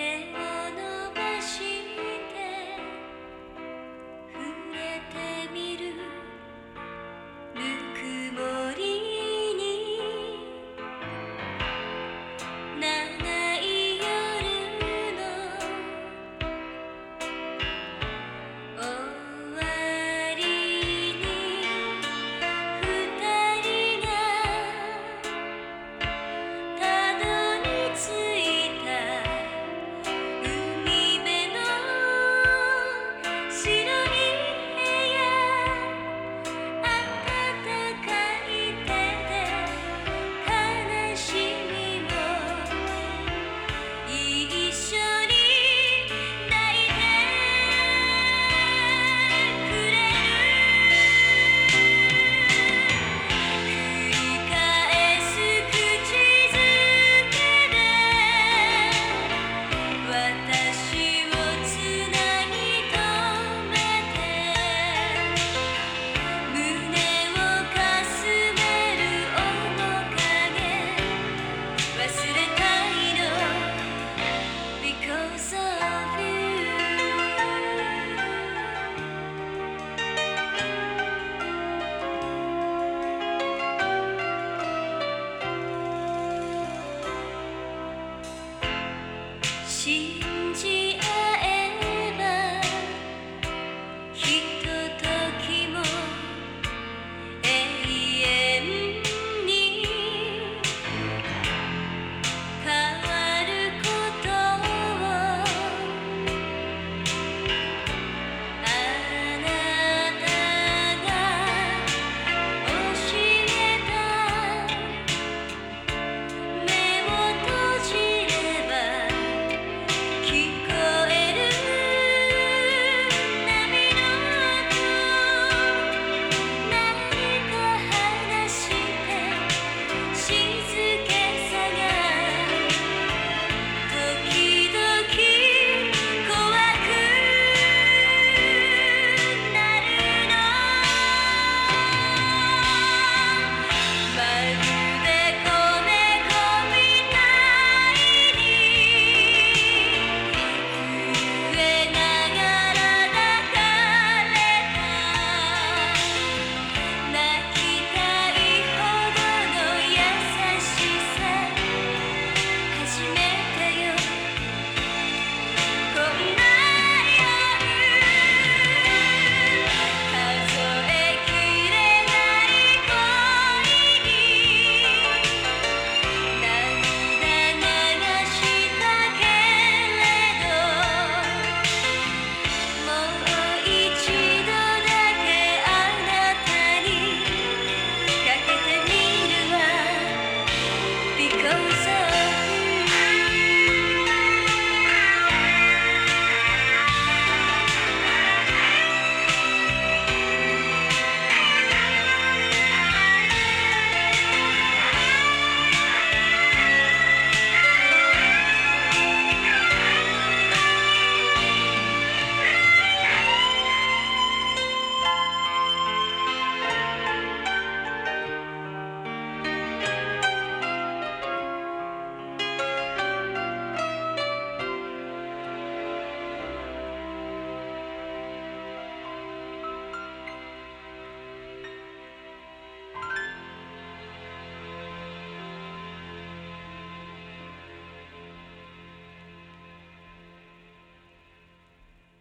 head. 心。